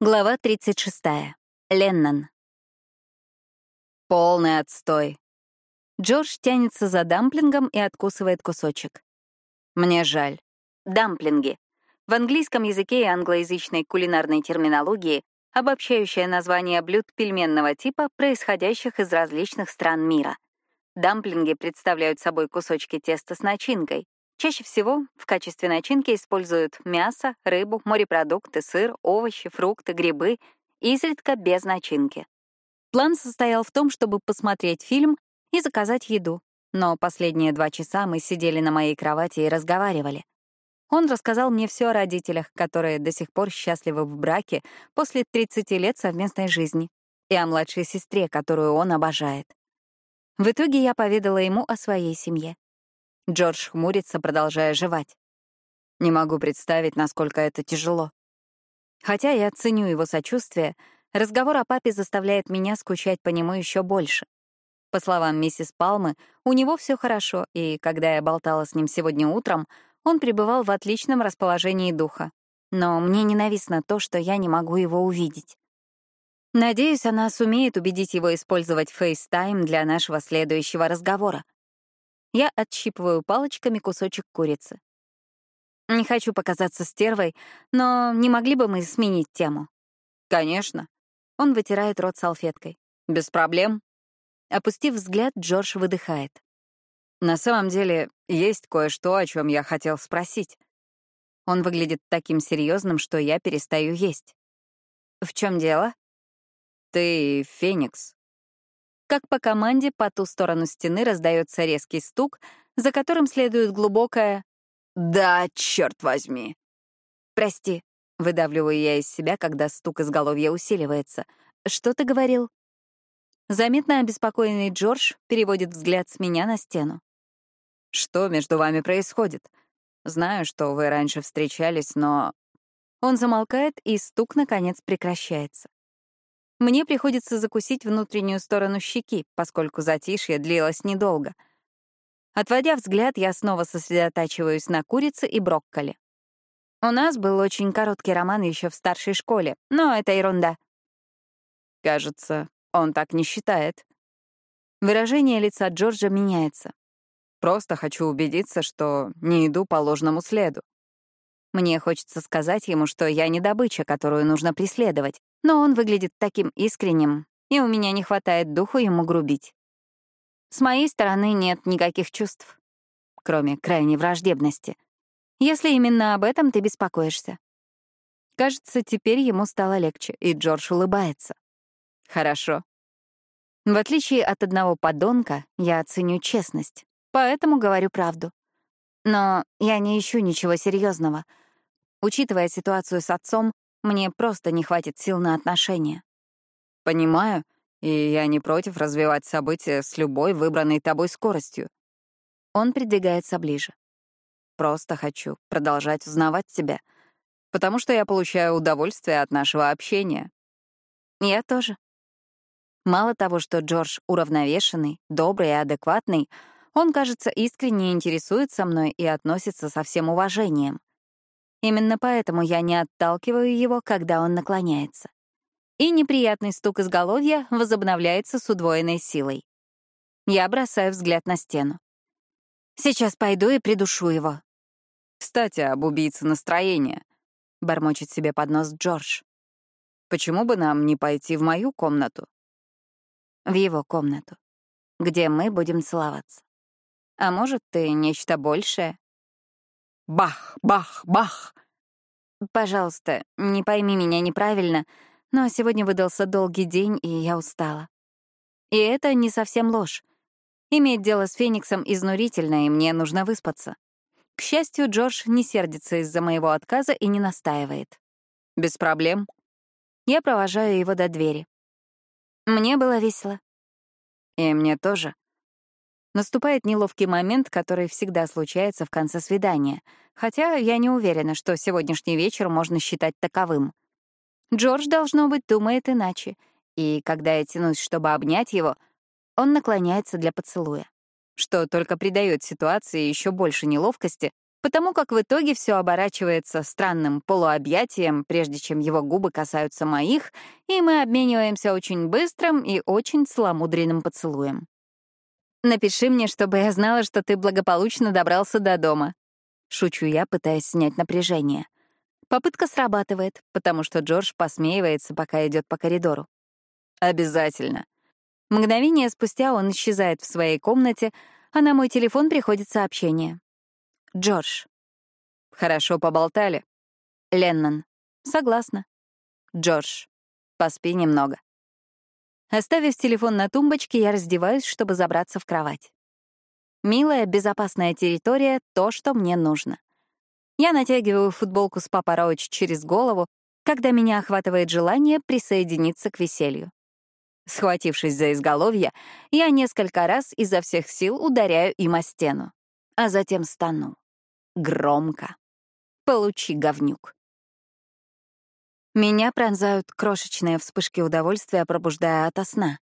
Глава 36. Леннон. Полный отстой. Джордж тянется за дамплингом и откусывает кусочек. Мне жаль. Дамплинги. В английском языке и англоязычной кулинарной терминологии обобщающее название блюд пельменного типа, происходящих из различных стран мира. Дамплинги представляют собой кусочки теста с начинкой, Чаще всего в качестве начинки используют мясо, рыбу, морепродукты, сыр, овощи, фрукты, грибы, изредка без начинки. План состоял в том, чтобы посмотреть фильм и заказать еду. Но последние два часа мы сидели на моей кровати и разговаривали. Он рассказал мне все о родителях, которые до сих пор счастливы в браке после 30 лет совместной жизни, и о младшей сестре, которую он обожает. В итоге я поведала ему о своей семье. Джордж хмурится, продолжая жевать. Не могу представить, насколько это тяжело. Хотя я ценю его сочувствие, разговор о папе заставляет меня скучать по нему еще больше. По словам миссис Палмы, у него все хорошо, и когда я болтала с ним сегодня утром, он пребывал в отличном расположении духа. Но мне ненавистно то, что я не могу его увидеть. Надеюсь, она сумеет убедить его использовать FaceTime для нашего следующего разговора. Я отщипываю палочками кусочек курицы. Не хочу показаться стервой, но не могли бы мы сменить тему? Конечно. Он вытирает рот салфеткой. Без проблем. Опустив взгляд, Джордж выдыхает. На самом деле, есть кое-что, о чем я хотел спросить. Он выглядит таким серьезным, что я перестаю есть. В чем дело? Ты Феникс. Как по команде по ту сторону стены раздается резкий стук, за которым следует глубокое «Да, черт возьми!» «Прости», — выдавливаю я из себя, когда стук изголовья усиливается. «Что ты говорил?» Заметно обеспокоенный Джордж переводит взгляд с меня на стену. «Что между вами происходит? Знаю, что вы раньше встречались, но...» Он замолкает, и стук, наконец, прекращается. Мне приходится закусить внутреннюю сторону щеки, поскольку затишье длилось недолго. Отводя взгляд, я снова сосредотачиваюсь на курице и брокколи. У нас был очень короткий роман еще в старшей школе, но это ерунда. Кажется, он так не считает. Выражение лица Джорджа меняется. Просто хочу убедиться, что не иду по ложному следу. Мне хочется сказать ему, что я не добыча, которую нужно преследовать, но он выглядит таким искренним, и у меня не хватает духу ему грубить. С моей стороны нет никаких чувств, кроме крайней враждебности. Если именно об этом ты беспокоишься. Кажется, теперь ему стало легче, и Джордж улыбается. Хорошо. В отличие от одного подонка, я оценю честность, поэтому говорю правду. Но я не ищу ничего серьезного. Учитывая ситуацию с отцом, мне просто не хватит сил на отношения. Понимаю, и я не против развивать события с любой выбранной тобой скоростью. Он придвигается ближе. Просто хочу продолжать узнавать тебя, потому что я получаю удовольствие от нашего общения. Я тоже. Мало того, что Джордж уравновешенный, добрый и адекватный, он, кажется, искренне интересуется мной и относится со всем уважением. Именно поэтому я не отталкиваю его, когда он наклоняется. И неприятный стук изголовья возобновляется с удвоенной силой. Я бросаю взгляд на стену. Сейчас пойду и придушу его. «Кстати, об убийце настроения», — бормочет себе под нос Джордж. «Почему бы нам не пойти в мою комнату?» В его комнату, где мы будем целоваться. А может, ты нечто большее? Бах, бах, бах. Пожалуйста, не пойми меня неправильно, но сегодня выдался долгий день, и я устала. И это не совсем ложь. Иметь дело с Фениксом изнурительно, и мне нужно выспаться. К счастью, Джордж не сердится из-за моего отказа и не настаивает. Без проблем. Я провожаю его до двери. Мне было весело. И мне тоже. Наступает неловкий момент, который всегда случается в конце свидания, хотя я не уверена, что сегодняшний вечер можно считать таковым. Джордж, должно быть, думает иначе, и когда я тянусь, чтобы обнять его, он наклоняется для поцелуя, что только придает ситуации еще больше неловкости, потому как в итоге все оборачивается странным полуобъятием, прежде чем его губы касаются моих, и мы обмениваемся очень быстрым и очень целомудренным поцелуем. «Напиши мне, чтобы я знала, что ты благополучно добрался до дома», — шучу я, пытаясь снять напряжение. Попытка срабатывает, потому что Джордж посмеивается, пока идет по коридору. «Обязательно». Мгновение спустя он исчезает в своей комнате, а на мой телефон приходит сообщение. Джордж. Хорошо поболтали. Леннон. Согласна. Джордж. Поспи немного. Оставив телефон на тумбочке, я раздеваюсь, чтобы забраться в кровать. Милая, безопасная территория — то, что мне нужно. Я натягиваю футболку с Папа Роуч через голову, когда меня охватывает желание присоединиться к веселью. Схватившись за изголовье, я несколько раз изо всех сил ударяю им о стену, а затем стану. Громко. Получи, говнюк. Меня пронзают крошечные вспышки удовольствия, пробуждая ото сна.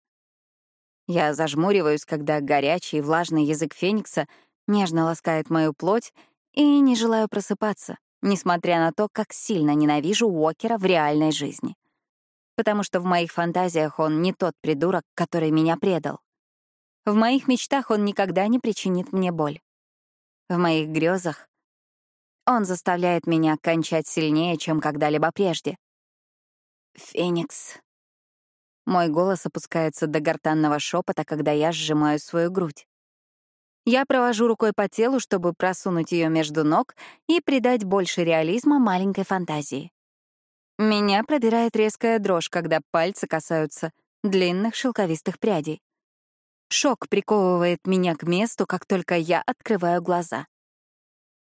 Я зажмуриваюсь, когда горячий и влажный язык Феникса нежно ласкает мою плоть, и не желаю просыпаться, несмотря на то, как сильно ненавижу Уокера в реальной жизни потому что в моих фантазиях он не тот придурок, который меня предал. В моих мечтах он никогда не причинит мне боль. В моих грезах он заставляет меня кончать сильнее, чем когда-либо прежде. «Феникс». Мой голос опускается до гортанного шепота, когда я сжимаю свою грудь. Я провожу рукой по телу, чтобы просунуть ее между ног и придать больше реализма маленькой фантазии. Меня пробирает резкая дрожь, когда пальцы касаются длинных шелковистых прядей. Шок приковывает меня к месту, как только я открываю глаза.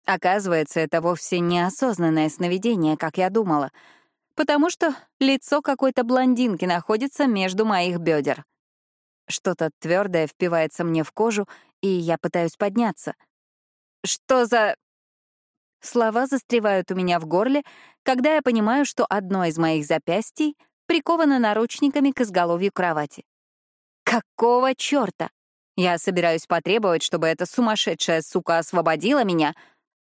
Оказывается, это вовсе неосознанное сновидение, как я думала, потому что лицо какой-то блондинки находится между моих бедер. Что-то твердое впивается мне в кожу, и я пытаюсь подняться. Что за... Слова застревают у меня в горле, когда я понимаю, что одно из моих запястий приковано наручниками к изголовью кровати. Какого чёрта? Я собираюсь потребовать, чтобы эта сумасшедшая сука освободила меня,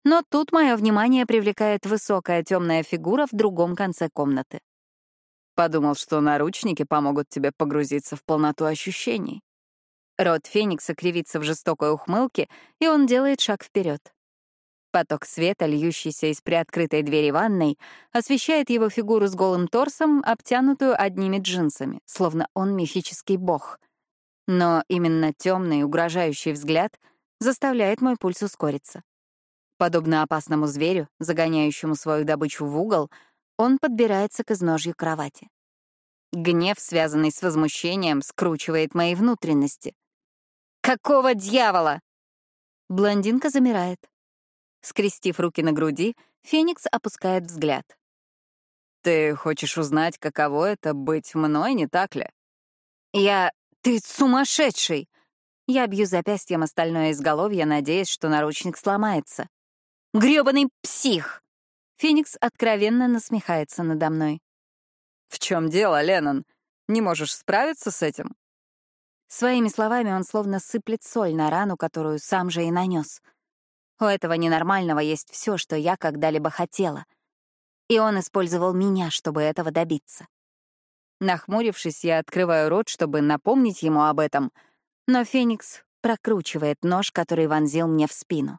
но тут мое внимание привлекает высокая темная фигура в другом конце комнаты. Подумал, что наручники помогут тебе погрузиться в полноту ощущений. Рот Феникса кривится в жестокой ухмылке, и он делает шаг вперед. Поток света, льющийся из приоткрытой двери ванной, освещает его фигуру с голым торсом, обтянутую одними джинсами, словно он мифический бог. Но именно темный, угрожающий взгляд заставляет мой пульс ускориться. Подобно опасному зверю, загоняющему свою добычу в угол, он подбирается к изножью кровати. Гнев, связанный с возмущением, скручивает мои внутренности. «Какого дьявола?» Блондинка замирает. Скрестив руки на груди, Феникс опускает взгляд. «Ты хочешь узнать, каково это — быть мной, не так ли?» «Я... Ты сумасшедший!» Я бью запястьем остальное изголовье, надеясь, что наручник сломается. «Грёбаный псих!» Феникс откровенно насмехается надо мной. «В чем дело, Леннон? Не можешь справиться с этим?» Своими словами он словно сыплет соль на рану, которую сам же и нанес — у этого ненормального есть все, что я когда-либо хотела. И он использовал меня, чтобы этого добиться. Нахмурившись, я открываю рот, чтобы напомнить ему об этом, но Феникс прокручивает нож, который вонзил мне в спину.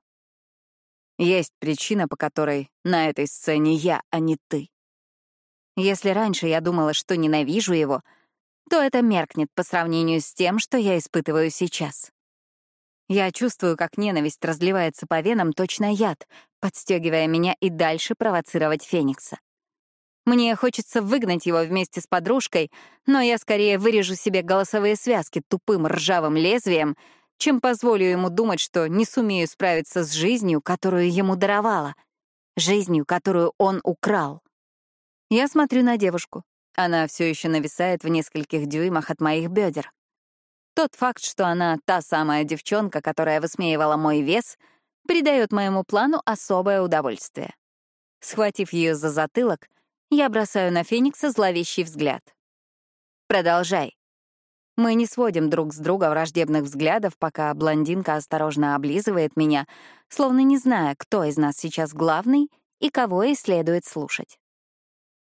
Есть причина, по которой на этой сцене я, а не ты. Если раньше я думала, что ненавижу его, то это меркнет по сравнению с тем, что я испытываю сейчас. Я чувствую, как ненависть разливается по венам точно яд, подстегивая меня и дальше провоцировать Феникса. Мне хочется выгнать его вместе с подружкой, но я скорее вырежу себе голосовые связки тупым ржавым лезвием, чем позволю ему думать, что не сумею справиться с жизнью, которую ему даровала, жизнью, которую он украл. Я смотрю на девушку. Она все еще нависает в нескольких дюймах от моих бедер. Тот факт, что она та самая девчонка, которая высмеивала мой вес, придает моему плану особое удовольствие. Схватив ее за затылок, я бросаю на Феникса зловещий взгляд. «Продолжай». Мы не сводим друг с друга враждебных взглядов, пока блондинка осторожно облизывает меня, словно не зная, кто из нас сейчас главный и кого ей следует слушать.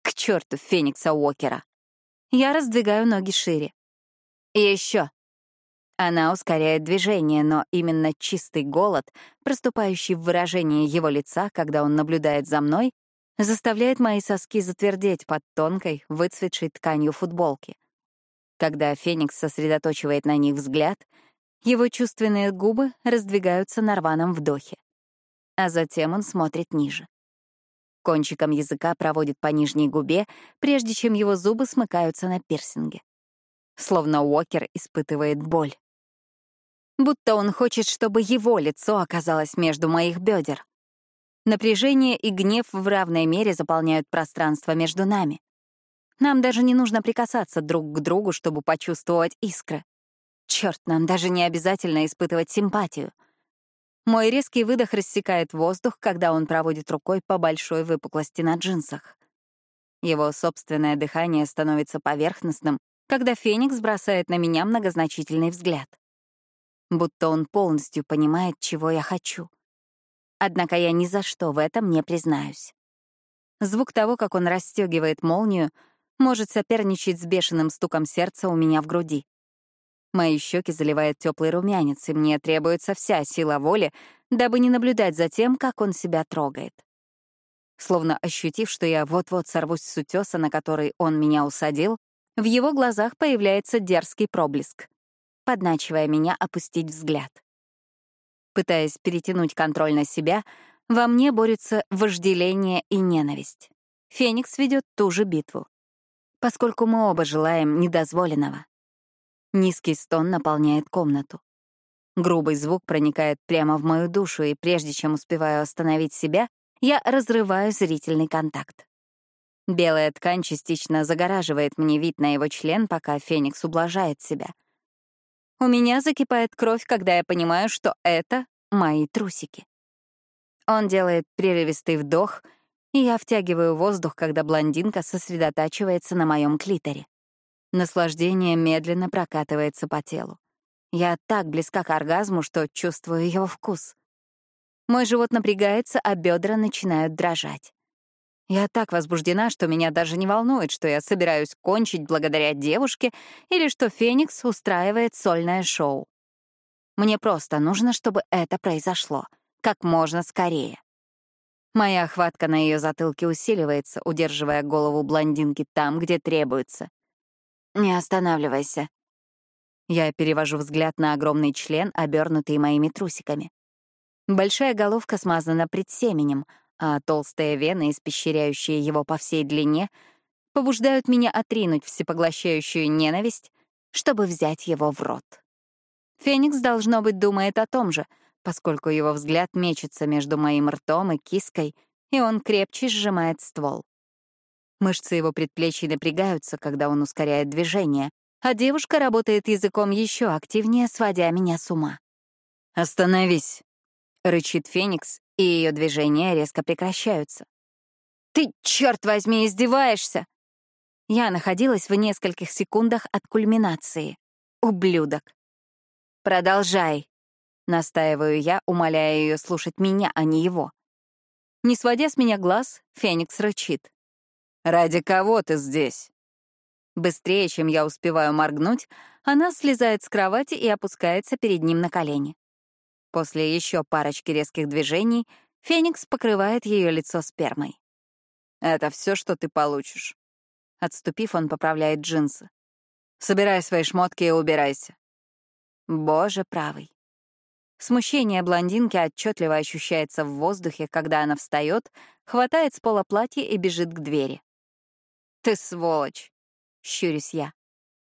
К черту Феникса Уокера. Я раздвигаю ноги шире. Еще. Она ускоряет движение, но именно чистый голод, проступающий в выражении его лица, когда он наблюдает за мной, заставляет мои соски затвердеть под тонкой, выцветшей тканью футболки. Когда Феникс сосредоточивает на них взгляд, его чувственные губы раздвигаются на рваном вдохе. А затем он смотрит ниже. Кончиком языка проводит по нижней губе, прежде чем его зубы смыкаются на пирсинге. Словно Уокер испытывает боль. Будто он хочет, чтобы его лицо оказалось между моих бедер. Напряжение и гнев в равной мере заполняют пространство между нами. Нам даже не нужно прикасаться друг к другу, чтобы почувствовать искры. Черт, нам даже не обязательно испытывать симпатию. Мой резкий выдох рассекает воздух, когда он проводит рукой по большой выпуклости на джинсах. Его собственное дыхание становится поверхностным, когда Феникс бросает на меня многозначительный взгляд. Будто он полностью понимает, чего я хочу. Однако я ни за что в этом не признаюсь. Звук того, как он расстегивает молнию, может соперничать с бешеным стуком сердца у меня в груди. Мои щеки заливает теплый румянец, и мне требуется вся сила воли, дабы не наблюдать за тем, как он себя трогает. Словно ощутив, что я вот-вот сорвусь с утеса, на который он меня усадил, в его глазах появляется дерзкий проблеск, подначивая меня опустить взгляд. Пытаясь перетянуть контроль на себя, во мне борются вожделение и ненависть. Феникс ведет ту же битву поскольку мы оба желаем недозволенного. Низкий стон наполняет комнату. Грубый звук проникает прямо в мою душу, и прежде чем успеваю остановить себя, я разрываю зрительный контакт. Белая ткань частично загораживает мне вид на его член, пока Феникс ублажает себя. У меня закипает кровь, когда я понимаю, что это мои трусики. Он делает прерывистый вдох — и я втягиваю воздух, когда блондинка сосредотачивается на моем клиторе. Наслаждение медленно прокатывается по телу. Я так близка к оргазму, что чувствую его вкус. Мой живот напрягается, а бедра начинают дрожать. Я так возбуждена, что меня даже не волнует, что я собираюсь кончить благодаря девушке или что Феникс устраивает сольное шоу. Мне просто нужно, чтобы это произошло. Как можно скорее. Моя охватка на ее затылке усиливается, удерживая голову блондинки там, где требуется. «Не останавливайся». Я перевожу взгляд на огромный член, обернутый моими трусиками. Большая головка смазана предсеменем, а толстые вены, испещряющие его по всей длине, побуждают меня отринуть всепоглощающую ненависть, чтобы взять его в рот. Феникс, должно быть, думает о том же — поскольку его взгляд мечется между моим ртом и киской, и он крепче сжимает ствол. Мышцы его предплечий напрягаются, когда он ускоряет движение, а девушка работает языком еще активнее, сводя меня с ума. «Остановись!» — рычит Феникс, и ее движения резко прекращаются. «Ты, черт возьми, издеваешься!» Я находилась в нескольких секундах от кульминации. Ублюдок. «Продолжай», Настаиваю я, умоляя ее слушать меня, а не его. Не сводя с меня глаз, Феникс рычит. «Ради кого ты здесь?» Быстрее, чем я успеваю моргнуть, она слезает с кровати и опускается перед ним на колени. После еще парочки резких движений Феникс покрывает ее лицо спермой. «Это все, что ты получишь». Отступив, он поправляет джинсы. «Собирай свои шмотки и убирайся». Боже правый. Смущение блондинки отчетливо ощущается в воздухе, когда она встает, хватает с пола платье и бежит к двери. «Ты сволочь!» — щурюсь я.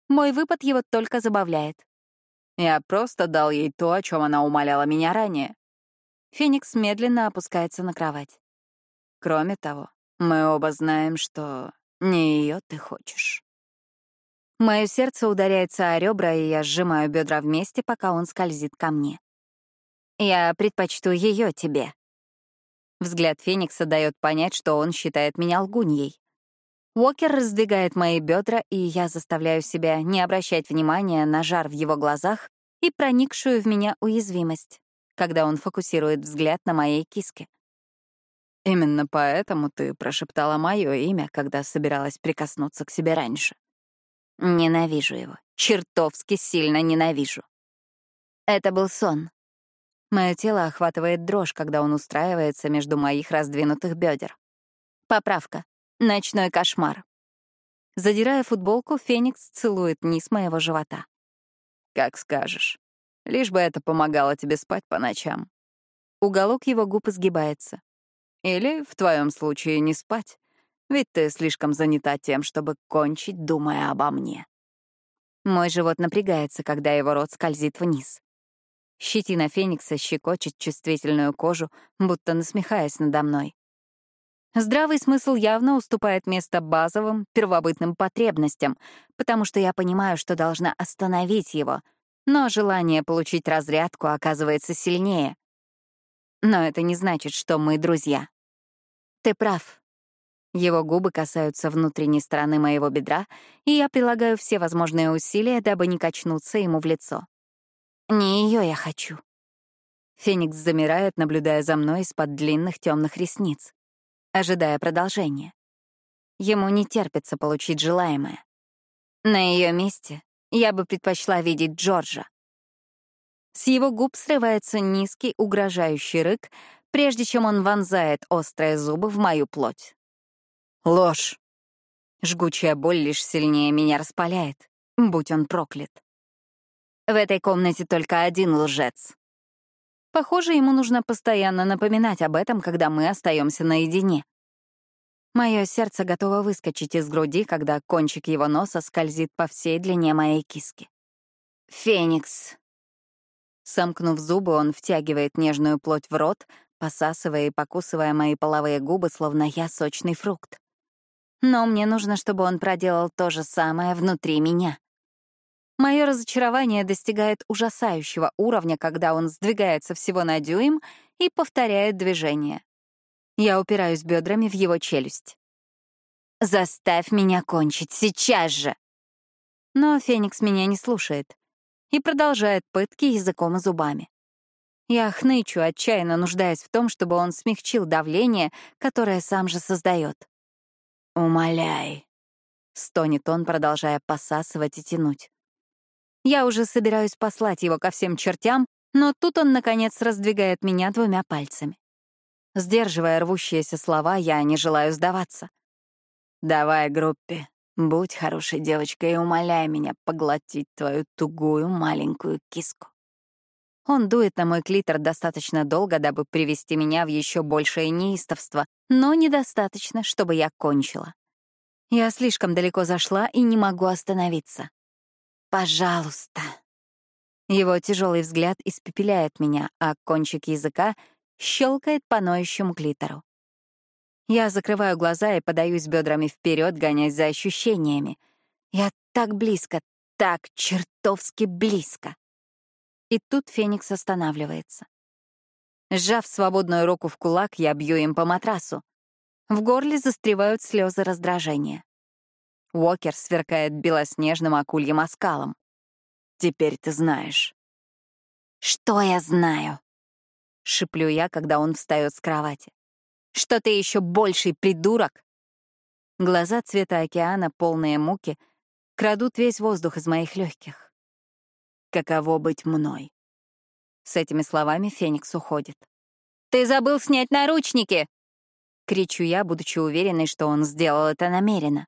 Мой выпад его только забавляет. Я просто дал ей то, о чем она умоляла меня ранее. Феникс медленно опускается на кровать. Кроме того, мы оба знаем, что не ее ты хочешь. Мое сердце ударяется о ребра, и я сжимаю бедра вместе, пока он скользит ко мне. Я предпочту ее тебе. Взгляд Феникса дает понять, что он считает меня лгуньей. Уокер раздвигает мои бедра, и я заставляю себя не обращать внимания на жар в его глазах и проникшую в меня уязвимость, когда он фокусирует взгляд на моей киске. Именно поэтому ты прошептала мое имя, когда собиралась прикоснуться к себе раньше. Ненавижу его. Чертовски сильно ненавижу. Это был сон. Мое тело охватывает дрожь, когда он устраивается между моих раздвинутых бедер. Поправка. Ночной кошмар. Задирая футболку, Феникс целует низ моего живота. Как скажешь. Лишь бы это помогало тебе спать по ночам. Уголок его губ изгибается. Или, в твоем случае, не спать. Ведь ты слишком занята тем, чтобы кончить, думая обо мне. Мой живот напрягается, когда его рот скользит вниз. Щетина Феникса щекочет чувствительную кожу, будто насмехаясь надо мной. Здравый смысл явно уступает место базовым, первобытным потребностям, потому что я понимаю, что должна остановить его, но желание получить разрядку оказывается сильнее. Но это не значит, что мы друзья. Ты прав. Его губы касаются внутренней стороны моего бедра, и я прилагаю все возможные усилия, дабы не качнуться ему в лицо. Не ее я хочу. Феникс замирает, наблюдая за мной из-под длинных темных ресниц ожидая продолжения. Ему не терпится получить желаемое. На ее месте я бы предпочла видеть Джорджа. С его губ срывается низкий, угрожающий рык, прежде чем он вонзает острые зубы в мою плоть. Ложь. Жгучая боль лишь сильнее меня распаляет, будь он проклят. В этой комнате только один лжец. Похоже, ему нужно постоянно напоминать об этом, когда мы остаемся наедине. Мое сердце готово выскочить из груди, когда кончик его носа скользит по всей длине моей киски. «Феникс!» Сомкнув зубы, он втягивает нежную плоть в рот, посасывая и покусывая мои половые губы, словно я сочный фрукт. Но мне нужно, чтобы он проделал то же самое внутри меня. Мое разочарование достигает ужасающего уровня, когда он сдвигается всего на дюйм и повторяет движение. Я упираюсь бедрами в его челюсть. «Заставь меня кончить, сейчас же!» Но Феникс меня не слушает и продолжает пытки языком и зубами. Я хнычу, отчаянно нуждаясь в том, чтобы он смягчил давление, которое сам же создает. «Умоляй», — стонет он, продолжая посасывать и тянуть. Я уже собираюсь послать его ко всем чертям, но тут он, наконец, раздвигает меня двумя пальцами. Сдерживая рвущиеся слова, я не желаю сдаваться. «Давай, группе, будь хорошей девочкой и умоляй меня поглотить твою тугую маленькую киску». Он дует на мой клитор достаточно долго, дабы привести меня в еще большее неистовство, но недостаточно, чтобы я кончила. Я слишком далеко зашла и не могу остановиться. Пожалуйста. Его тяжелый взгляд испепеляет меня, а кончик языка щелкает по ноющему клитору. Я закрываю глаза и подаюсь бедрами вперед, гонясь за ощущениями. Я так близко, так чертовски близко. И тут Феникс останавливается. Сжав свободную руку в кулак, я бью им по матрасу. В горле застревают слезы раздражения. Уокер сверкает белоснежным акульем оскалом. «Теперь ты знаешь». «Что я знаю?» — шиплю я, когда он встает с кровати. «Что ты еще больший придурок?» Глаза цвета океана, полные муки, крадут весь воздух из моих легких. «Каково быть мной?» С этими словами Феникс уходит. «Ты забыл снять наручники!» Кричу я, будучи уверенной, что он сделал это намеренно.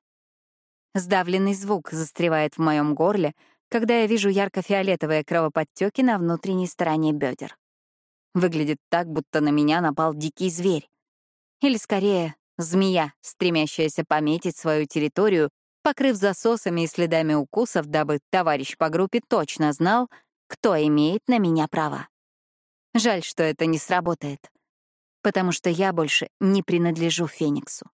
Сдавленный звук застревает в моем горле, когда я вижу ярко-фиолетовые кровоподтеки на внутренней стороне бедер. Выглядит так, будто на меня напал дикий зверь. Или, скорее, змея, стремящаяся пометить свою территорию, покрыв засосами и следами укусов, дабы товарищ по группе точно знал, кто имеет на меня права. Жаль, что это не сработает, потому что я больше не принадлежу Фениксу.